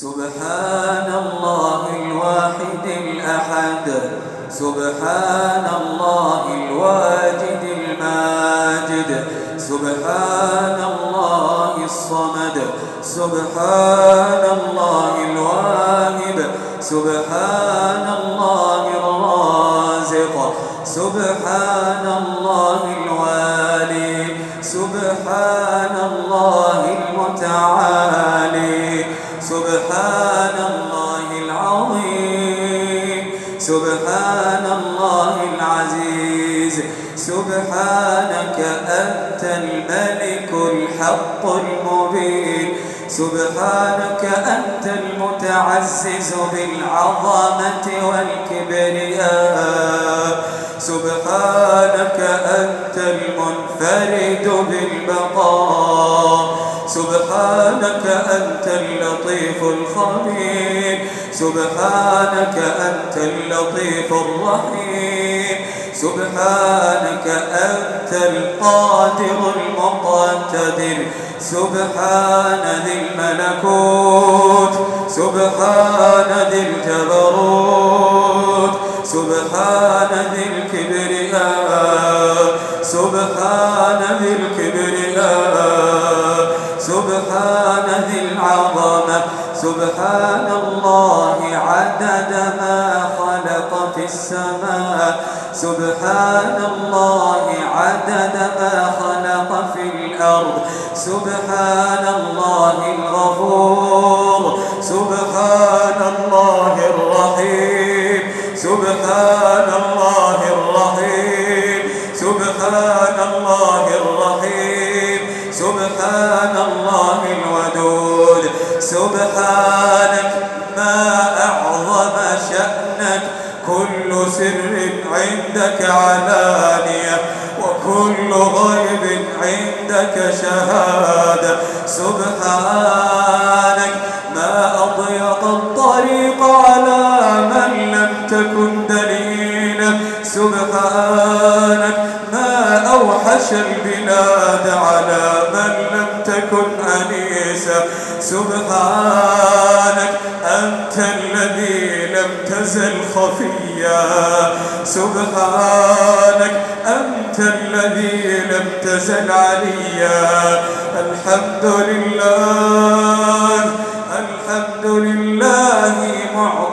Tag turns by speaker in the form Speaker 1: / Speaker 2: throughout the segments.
Speaker 1: سبحان الله الواحد الأحد. سبحان الله الواجد الماجد. سبحان الله الصمد. سبحان الله الواهب. سبحان الله الرازق. سبحان الله الوالي. سبحان الله المتعالي سبحانك أنت الملك الحق المبين. سبحانك أنت المتعزز بالعظمة والكبرياء. سبحانك أنت المنفرد بالبقاء سبحانك أنت اللطيف الخبير. سبحانك أنت اللطيف الرحيم. سبحانك أنت القادر المقتدر. سبحان ذي الملكوت سبحان ذي الجبروت سبحان ذي الكبرياء سبحان ذي الكبرياء سبحان ذي سبحان الله عدد ما خلق في السماء. سبحان الله عدد ما خلق في الأرض. سبحان الله الغفور. سبحان الله الرحيم ما أضيق الطريق على من لم تكن دليلا. سبحانك ما أوحش البلاد على من لم تكن أنيسا. سبحانك أنت الذي لم تزل خفيا. سبحانك أنت الذي لم تزل عليا. الحمد لله.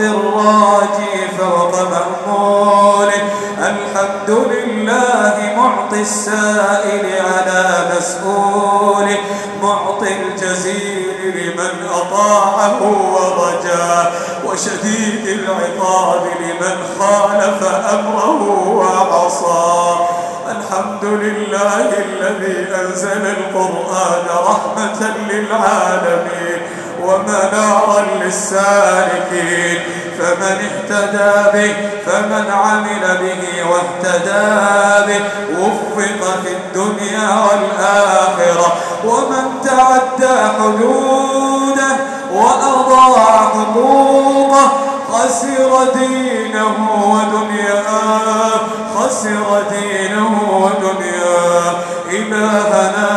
Speaker 1: الراجي فوق مأموله الحمد لله معطي السائل على مسؤوله معطي الجزيل لمن أطاعه ورجاه وشديد العقاب لمن خالف أمره وعصاه الحمد لله الذي أنزل القرآن رحمة للعالمين. ومنارا للسالكين. فمن اهتدى به فمن عمل به واهتدى به وفق في الدنيا والآخرة. ومن تعدى حدوده وأضاع حقوقه خسر دينه ودنياه خسر دينه ودنياه. إلهنا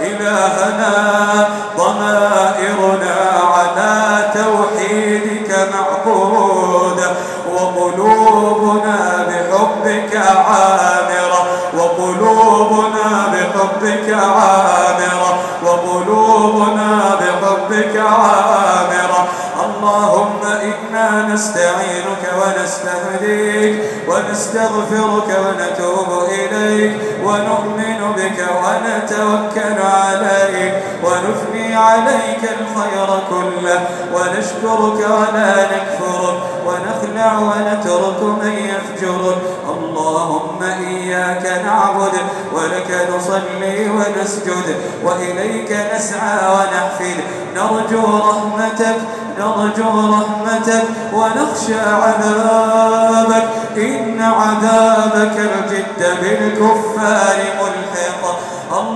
Speaker 1: إلهنا ضمائرنا على توحيدك معقودة وقلوبنا بحبك عامرة وقلوبنا بحبك عامرة وقلوبنا بحبك عامرة. اللهم إنا نستعينك ونستهديك ونستغفرك ونتوب إليك ونؤمن بك ونتوكل عليك ونثني عليك الخير كله ونشكرك ولا نكفرك ونخلع ونترك من يفجرك. اللهم إياك نعبد ولك نصلي ونسجد وإليك نسعى ونحفد. نرجو رحمتك نرجو رحمتك ونخشى عذابك. إن عذابك الجد بالكفار الله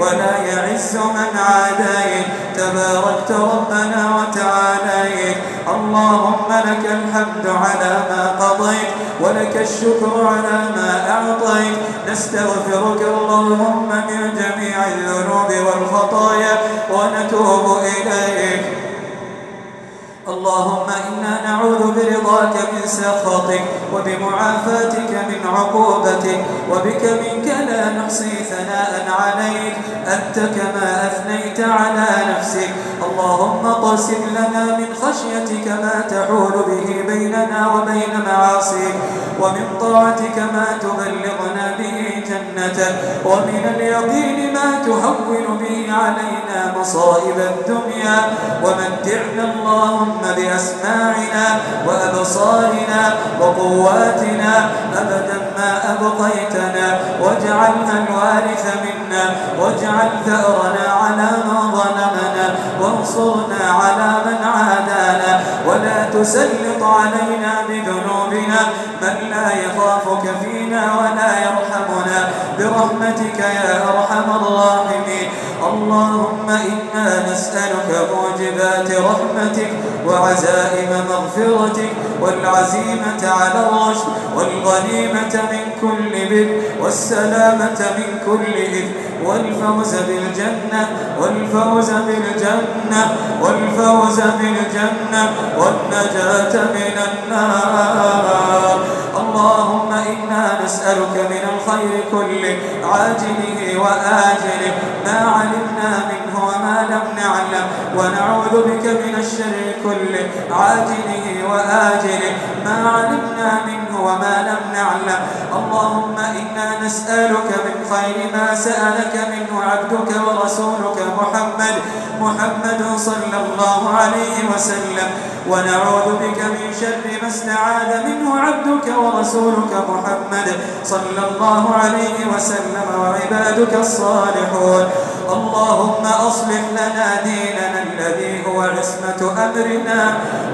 Speaker 1: ولا يعز من عاديت. تباركت ربنا وتعاليت. اللهم لك الحمد على ما قضيت ولك الشكر على ما أعطيت. نستغفرك اللهم من جميع الذنوب والخطايا ونتوب إليك. اللهم إنا نعوذ برضاك من سخطك وبمعافاتك من عقوبتك وبك منك لا نحصي ثناء عليك. أنت كما أثنيت على نفسك. اللهم قسم لنا من خشيتك ما تحول به بيننا وبين معاصيك. ومن طاعتك ما تبلغنا به جنتك ومن اليقين ما تهون به علينا مصائب الدنيا. ومتعنا اللهم بأسماعنا وأبصارنا وقواتنا أبدا ما أبقيتنا. واجعلنا الوارث منا واجعل ثأرنا على من ظلمنا. وانصرنا على من عادانا. ولا تسلط علينا بذنوبنا من لا يخافك فينا ولا يرحمنا. برحمتك يا أرحم الراحمين. اللهم إنا نسألك موجبات رحمتك وعزائم مغفرتك والعزيمة على الرشد والغنيمة من كل بر والسلامة من كل إثم. والفوز بالجنة والفوز بالجنة والفوز بالجنة والنجاة من النار. اللهم إنا نسألك من الخير كله عاجله وآجله. ما علمنا منه وما لم نعلم ونعوذ بك من الشر كله عاجله وآجله. ما علمنا منه وما لم نعلم. اللهم إنا نسألك من خير ما سألك منه عبدك ورسولك محمد محمد صلى الله عليه وسلم. ونعوذ بك من شر ما استعاذ منه عبدك ورسولك محمد صلى الله عليه وسلم وعبادك الصالحون. اللهم أصلح لنا ديننا الذي هو عصمة أمرنا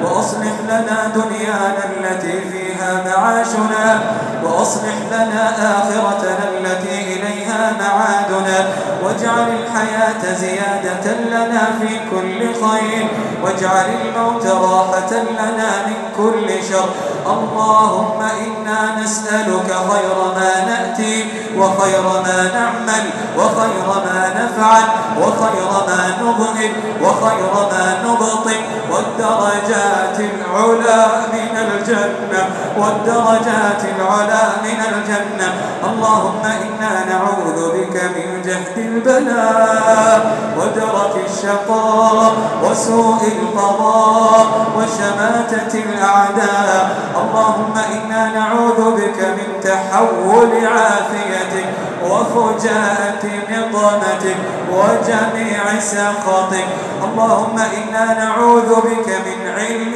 Speaker 1: وأصلح لنا دنيانا التي فيها معاشنا وأصلح لنا آخرتنا التي إليها معادنا. واجعل الحياة زيادة لنا في كل خير واجعل الموت راحة لنا من كل شر. اللهم إنا نسألك خير ما نأتي وخير ما نعمل وخير ما نفعل وخير ما نظهر وخير ما نبطن. والدرجات العلا من الجنة والدرجات العلا من الجنة. اللهم إنا نعوذ بك من جهد البلاء ودرك الشقاء وسوء القضاء وشماتة الأعداء. اللهم إنا نعوذ بك من تحول عافيتك وفجاءة نقمتك وجميع سخطك. اللهم إنا نعوذ بك من علم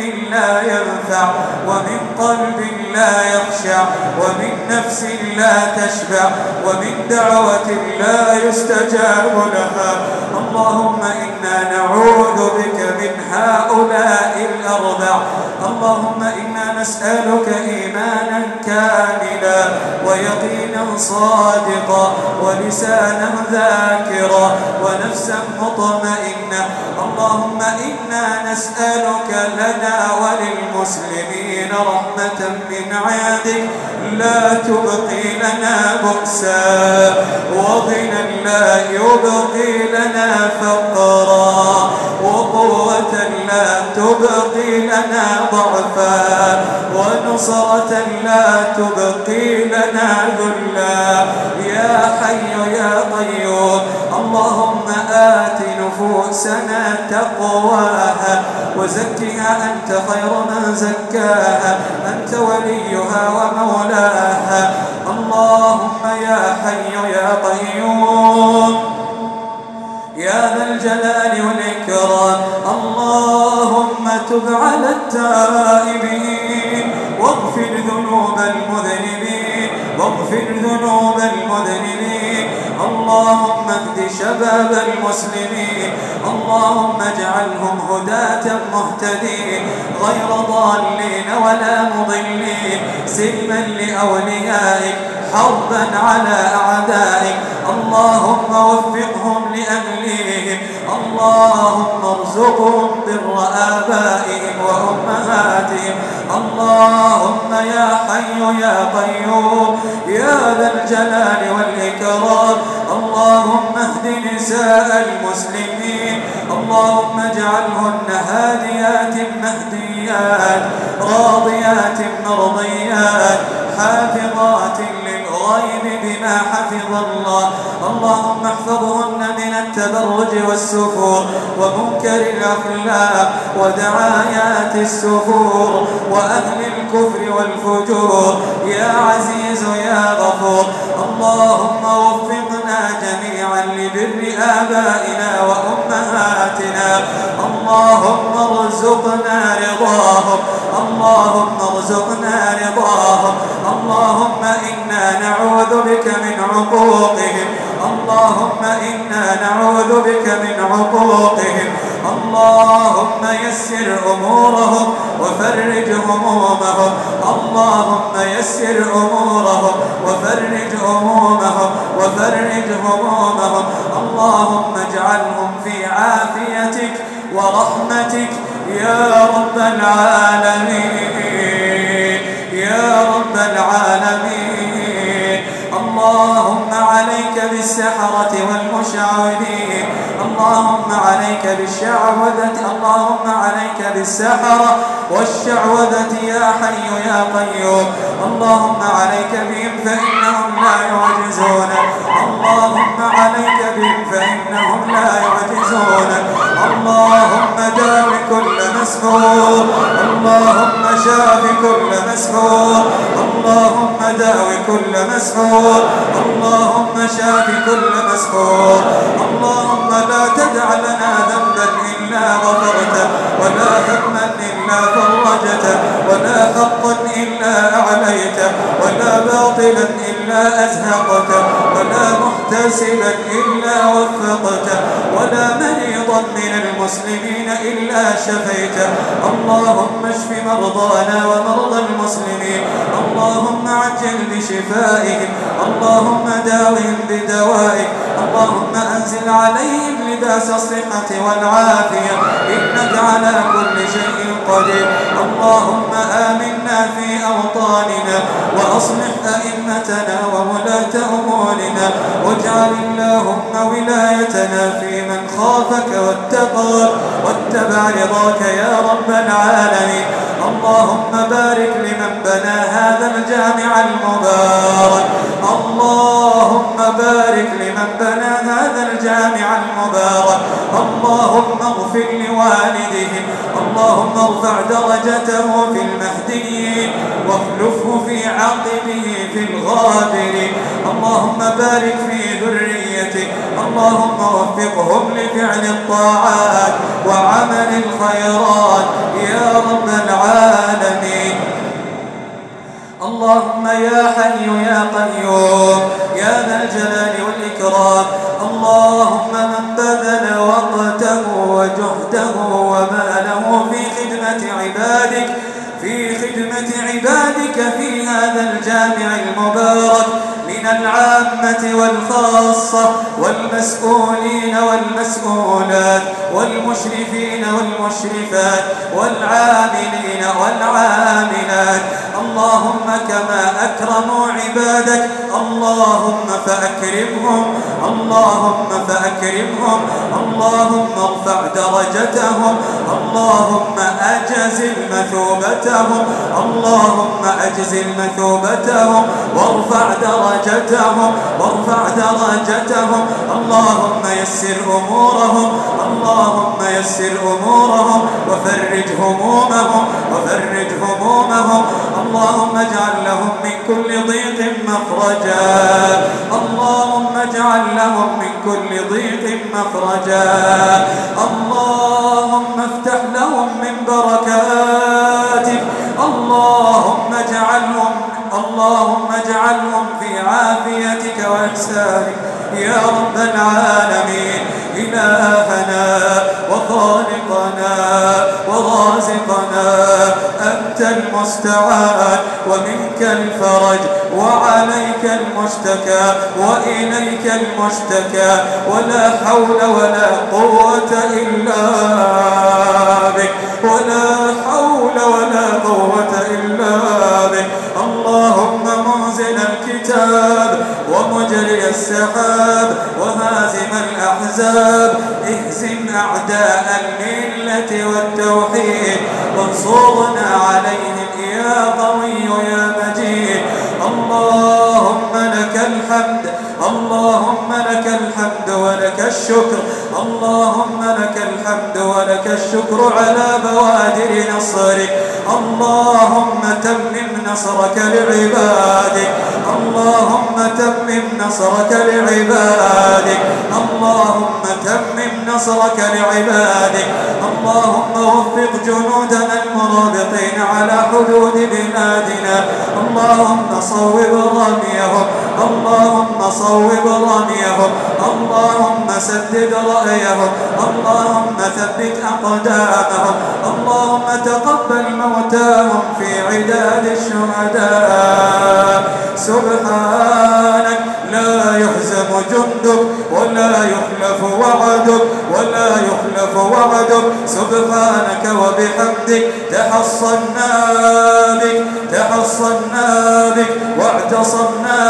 Speaker 1: ينفع ومن قلب لا يخشع ومن نفس لا تشبع ومن دعوة لا يستجاب لها. اللهم إنا نعوذ بك من هؤلاء الأربع. اللهم إنا نسألك إيمانا كاملا ويقينا صادقا ولسانا ذاكرا ونفسا مطمئنة. اللهم إنا نسألك لنا وللمسلمين رحمة من عندك. لا تبقي لنا بؤسا وغنى لا يبقي لنا فقرا وقوة لا تبقي لنا ضعفا ونصرة لا تبقي لنا ذلا. يا حي يا قيوم اللهم آت نفوسنا تقواها وزكها أنت خير من زكاها أنت وليها ومولاها. اللهم يا حي يا قيوم يا ذا الجلال والإكرام. اللهم وتب على التائبين واغفر ذنوب المذنبين واغفر ذنوب المذنبين. اللهم شباب المسلمين. اللهم اجعلهم هداة مهتدين غير ضالين ولا مضلين. سلما لأوليائك حربا على أعدائك اللهم وفقهم لأهليهم اللهم ارزقهم بر آبائهم وأمهاتهم. اللهم يا حي يا قيوم. يا ذا الجلال والإكرام. اللهم اهد نساء المسلمين. اللهم اجعلهن هاديات مهديات راضيات مرضيات حافظات للغيب بما حفظ الله. اللهم احفظهن من التبرج والسفور ومنكر الأخلاق ودعايات السفور وأهل الكفر والفجور. يا عزيز يا غفور. اللهم وفقنا جميعا لبر آبائنا وأمهاتنا. اللهم ارزقنا رضاهم. اللهم ارزقنا رضاهم. اللهم إنا نعوذ بك من عقوقهم. اللهم إنا نعوذ بك من عقوقهم. اللهم يسر أمورهم وفرج همومهم. اللهم يسر أمورهم وفرج همومهم وفرج همومهم. اللهم اجعلهم في عافيتك ورحمتك يا رب العالمين. يا رب العالمين. اللهم عليك بالسحرة والمشعوذين اللهم عليك بالشعوذة. اللهم عليك بالسحرة والشعوذة. يا حي يا قيوم. اللهم عليك بهم فإنهم لا يعجزون. اللهم عليك بهم فإنهم لا يعجزون. اللهم داو كل مسحور. اللهم شاف كل مسحور. اللهم داو كل مسحور. اللهم شاف كل مسحور. اللهم لا تدع لنا ذنبا إلا غفرته ولا هما إلا فرجته ولا حقا إلا أعليته ولا باطلا إلا أزهقته ولا محتسبا إلا وفقته ولا مريضا من المسلمين إلا شفيته. اللهم اشف مرضانا ومرضى المسلمين. اللهم عجل بشفائهم اللهم داوهم بدوائك. اللهم أنزل عليهم لباس الصحة والعافية. إنك على كل شيء قدير. اللهم آمنا في أوطاننا وأصلح أئمتنا وولاة أمورنا. واجعل اللهم ولايتنا في من خافك واتقى واتبع رضاك يا رب العالمين. اللهم بارك لمن بنى هذا الجامع المبارك. اللهم بارك لمن بنى هذا الجامع المبارك. اللهم اغفر لوالدهم. اللهم ارفع درجته في المهديين واخلفه في عقبه في الغابرين. اللهم بارك في ذريته اللهم وفقهم لفعل الطاعات وعمل الخيرات. يا رب العالمين. اللهم يا حي يا قيوم. يا ذا الجلال والإكرام. اللهم من بذل وقته وجهده وماله في خدمة عبادك في خدمة عبادك في هذا الجامع المبارك. من العامة والخاصة والمسؤولين والمسؤولات والمشرفين والمشرفات والعاملين والعاملات اللهم كما أكرموا عبادك اللهم فأكرمهم اللهم فأكرمهم اللهم ارفع درجتهم اللهم أجزل مثوبتهم اللهم أجزل مثوبتهم وارفع درجتهم وارفع درجتهم اللهم يسر أمورهم اللهم يسر أمورهم وفرج همومهم وفرج همومهم اللهم اجعل لهم من كل ضيق مخرجا. اللهم اجعل لهم من كل ضيق مخرجا. اللهم افتح لهم من بركاتك. اللهم اجعلهم اللهم اجعلهم في عافيتك وإحسانك. يا رب العالمين. إلهنا وخالقنا ورازقنا أنت المستعان ومنك الفرج وعليك المشتكى وإليك المشتكى ولا حول ولا قوة إلا بك ولا حول ولا قوة إلا بك. منزل الكتاب ومجري السحاب وهازم الأحزاب. اهزم أعداء الملة والتوحيد. وانصرنا عليهم يا قوي يا مجيد. اللهم لك الحمد اللهم لك الحمد ولك الشكر. اللهم لك الحمد ولك الشكر على بوادر نصرك. اللهم تمم نصرك لعبادك. اللهم تمم نصرك لعبادك. اللهم تمم نصرك لعبادك. اللهم وفق جنودنا المرابطين على حدود بلادنا. اللهم صوب رميهم. اللهم صوب رميهم. اللهم سدد رأيهم. اللهم ثبت أقدامهم. اللهم تقبل موتاهم في عداد الشهداء. سبحانك لا يهزم جندك ولا يخلف وعدك ولا يخلف وعدك. سبحانك وبحمدك تحصنا بك تحصنا بك واعتصمنا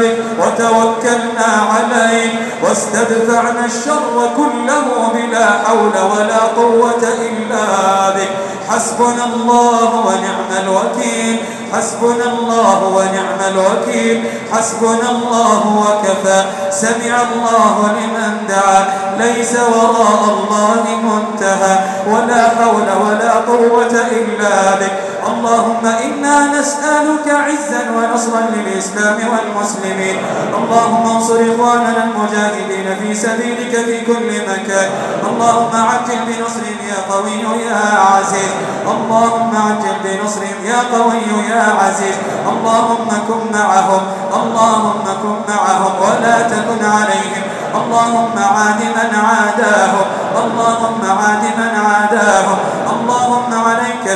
Speaker 1: بك وتوكلنا عليك. واستدفعنا الشر كله بلا حول ولا قوة إلا بك. حسبنا الله ونعم الوكيل. حسبنا الله ونعم الوكيل. حسبنا الله وكفى. سمع الله لمن دعا. ليس وراء الله منتهى. ولا حول ولا قوة إلا بك اللهم إنا نسألك عزا ونصرا للإسلام والمسلمين. اللهم انصر إخواننا المجاهدين في سبيلك في كل مكان. اللهم عجل بنصرهم يا قوي يا عزيز. اللهم عجل بنصرهم يا قوي يا عزيز. اللهم كن معهم. اللهم كن معهم ولا تكن عليهم. اللهم عاد من عاداهم. اللهم عاد من عاداهم. اللهم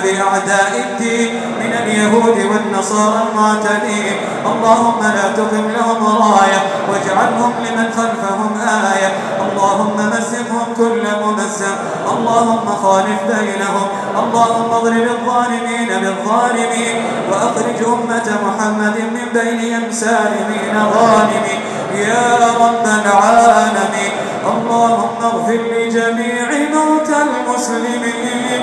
Speaker 1: بأعداء الدين من اليهود والنصارى المعتدين اللهم لا تقم لهم راية واجعلهم لمن خلفهم آية. اللهم مزقهم كل ممزق. اللهم خالف بينهم. اللهم اضرب الظالمين بالظالمين. وأخرج أمة محمد من بينهم سالمين ظالمين يا رب العالمين. اللهم اغفر لجميع موتى المسلمين.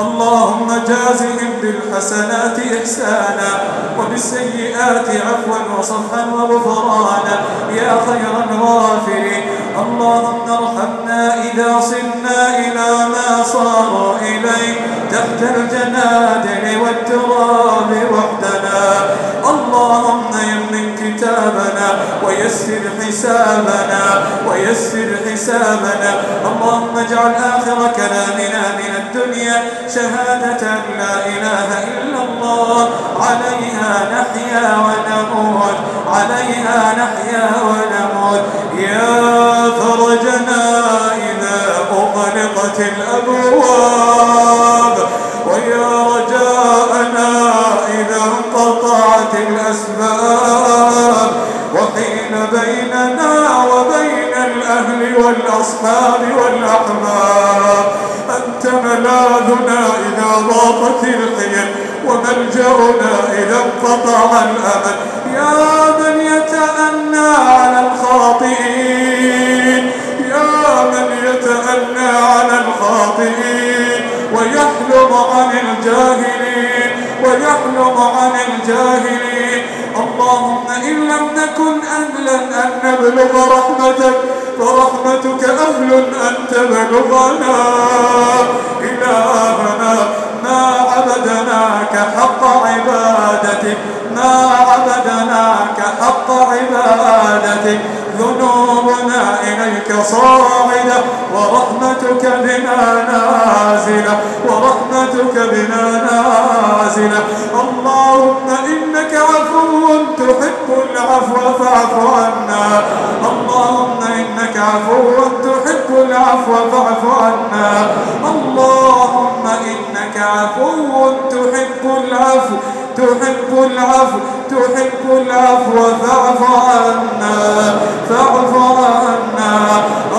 Speaker 1: اللهم جازهم بالحسنات إحسانا وبالسيئات عفوا وصفحا وغفرانا يا خير الغافرين اللهم ارحمنا إذا صرنا إلى ما صاروا إليه تحت الجنادل والتراب وحدنا. اللهم كتابنا ويسر حسابنا ويسر حسابنا. اللهم اجعل آخر كلامنا من الدنيا شهادة لا إله إلا الله. عليها نحيا ونموت عليها نحيا ونموت. يا فرجنا إذا أغلقت الأبواب. والأصحاب والأحباب أنت ملاذنا إذا ضاقت الحيل وملجأنا إذا انقطع الأمل. يا من يتأنى على الخاطئين يا من يتأنى على الخاطئين. ويحلم عن الجاهلين ويحلم عن الجاهلين. اللهم إن لم نكن أهلا أن نبلغ رحمتك. فرحمتك أهل أن تبلغنا إلهنا ما عبدناك حق عبادتك. ما عبدناك حق عبادتك. ذنوبنا إليك صاعدة. ورحمتك بنا نازلة. ورحمتك بنا نازلة. اللهم إنك عفو تحب العفو فاعف عنا. تحب العفو تحب العفو فاعف عنا فاعف عنا.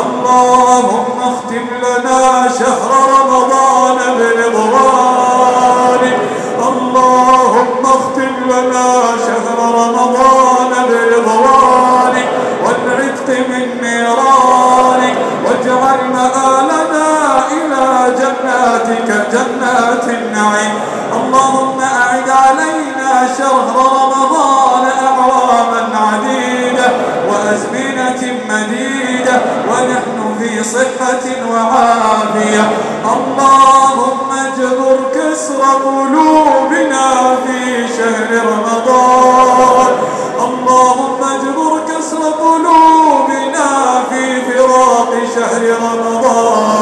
Speaker 1: اللهم اختم لنا شهر رمضان برضوانك اللهم اختم لنا شهر رمضان برضوانك والعتق من نيرانك واجعل مآلنا إلى جناتك جنات النعيم. اللهم شهر رمضان أعواما عديدة وأزمنة مديدة ونحن في صحة وعافية. اللهم اجبر كسر قلوبنا في شهر رمضان. اللهم اجبر كسر قلوبنا في فراق شهر رمضان.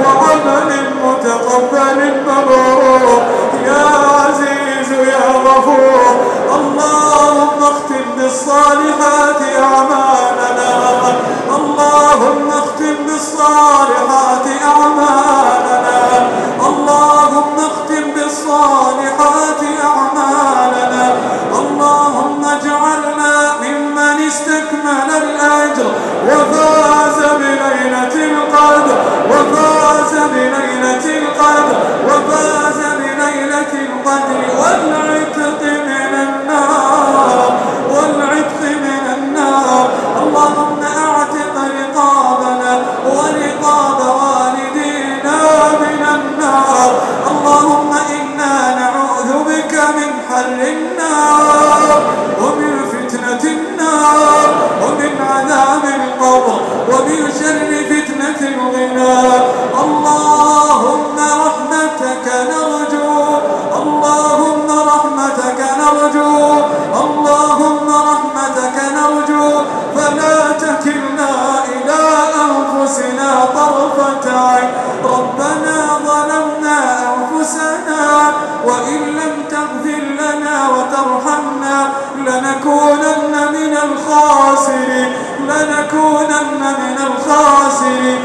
Speaker 1: وعمل متقبل مبرور يا عزيز يا غفور. اللهم اختم بالصالحات أعمالنا النار ومن فتنة النار ومن عذاب القبر ومن شر فتنة الغنى. اللهم الخاسرين